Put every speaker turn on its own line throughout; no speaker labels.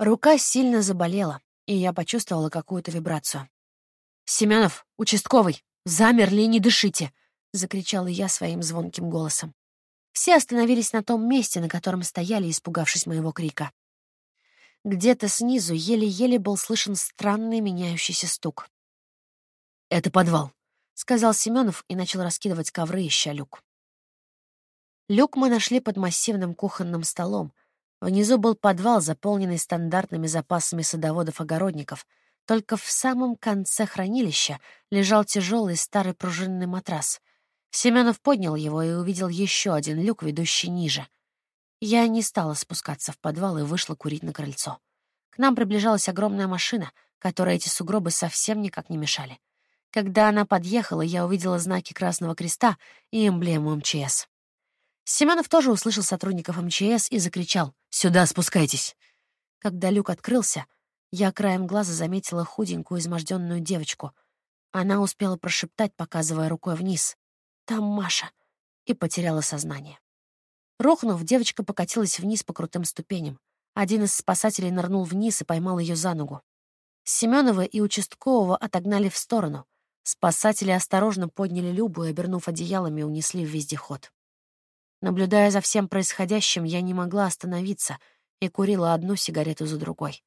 Рука сильно заболела, и я почувствовала какую-то вибрацию. «Семенов, участковый, замерли не дышите!» — закричала я своим звонким голосом. Все остановились на том месте, на котором стояли, испугавшись моего крика. Где-то снизу еле-еле был слышен странный меняющийся стук. «Это подвал», — сказал Семенов и начал раскидывать ковры, ища люк. Люк мы нашли под массивным кухонным столом. Внизу был подвал, заполненный стандартными запасами садоводов-огородников. Только в самом конце хранилища лежал тяжелый старый пружинный матрас. Семенов поднял его и увидел еще один люк, ведущий ниже. Я не стала спускаться в подвал и вышла курить на крыльцо. К нам приближалась огромная машина, которой эти сугробы совсем никак не мешали. Когда она подъехала, я увидела знаки Красного Креста и эмблему МЧС. Семенов тоже услышал сотрудников МЧС и закричал «Сюда спускайтесь!». Когда люк открылся, я краем глаза заметила худенькую изможденную девочку. Она успела прошептать, показывая рукой вниз. «Там Маша!» и потеряла сознание. Рухнув, девочка покатилась вниз по крутым ступеням. Один из спасателей нырнул вниз и поймал ее за ногу. Семенова и участкового отогнали в сторону. Спасатели осторожно подняли Любу и, обернув одеялами, унесли в вездеход. Наблюдая за всем происходящим, я не могла остановиться и курила одну сигарету за другой.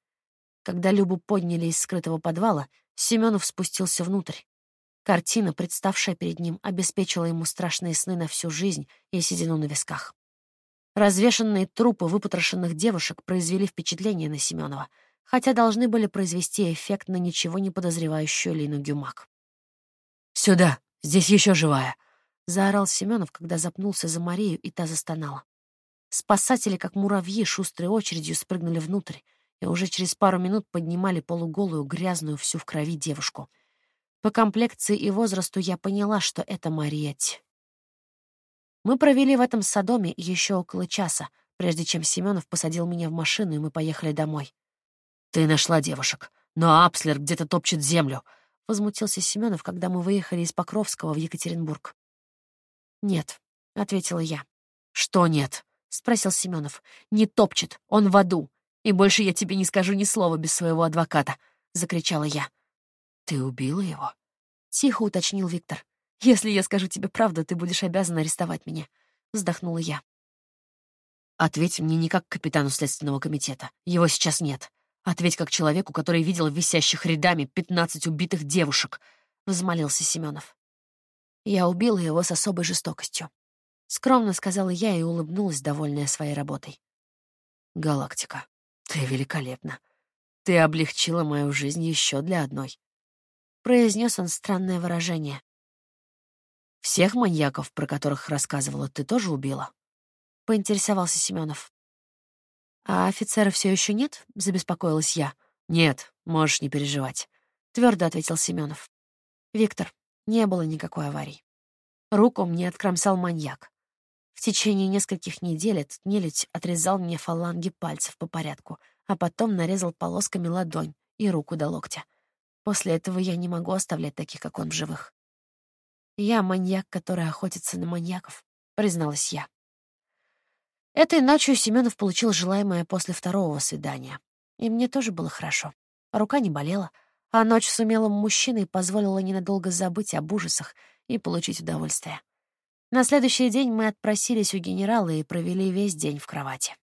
Когда Любу подняли из скрытого подвала, Семенов спустился внутрь. Картина, представшая перед ним, обеспечила ему страшные сны на всю жизнь и седину на висках. Развешанные трупы выпотрошенных девушек произвели впечатление на Семенова, хотя должны были произвести эффект на ничего не подозревающую Лину Гюмак. «Сюда! Здесь еще живая!» — заорал Семенов, когда запнулся за Марию, и та застонала. Спасатели, как муравьи, шустрой очередью спрыгнули внутрь и уже через пару минут поднимали полуголую, грязную, всю в крови девушку. По комплекции и возрасту я поняла, что это Мариетти. Мы провели в этом садоме еще около часа, прежде чем Семенов посадил меня в машину, и мы поехали домой. «Ты нашла девушек, но Апслер где-то топчет землю», — возмутился Семенов, когда мы выехали из Покровского в Екатеринбург. «Нет», — ответила я. «Что нет?» — спросил Семенов. «Не топчет, он в аду. И больше я тебе не скажу ни слова без своего адвоката», — закричала я. «Ты убила его?» — тихо уточнил Виктор. «Если я скажу тебе правду, ты будешь обязан арестовать меня», — вздохнула я. «Ответь мне не как капитану Следственного комитета. Его сейчас нет. Ответь как человеку, который видел висящих рядами пятнадцать убитых девушек», — взмолился Семенов. Я убила его с особой жестокостью. Скромно сказала я и улыбнулась, довольная своей работой. «Галактика, ты великолепна. Ты облегчила мою жизнь еще для одной». Произнес он странное выражение. «Всех маньяков, про которых рассказывала, ты тоже убила?» Поинтересовался Семенов. «А офицера все еще нет?» — забеспокоилась я. «Нет, можешь не переживать», — твердо ответил Семенов. «Виктор, не было никакой аварии. Руку мне откромсал маньяк. В течение нескольких недель этот нелюдь отрезал мне фаланги пальцев по порядку, а потом нарезал полосками ладонь и руку до локтя. После этого я не могу оставлять таких, как он, в живых. «Я маньяк, который охотится на маньяков», — призналась я. Этой ночью Семенов получил желаемое после второго свидания. И мне тоже было хорошо. Рука не болела, а ночь с умелым мужчиной позволила ненадолго забыть об ужасах и получить удовольствие. На следующий день мы отпросились у генерала и провели весь день в кровати.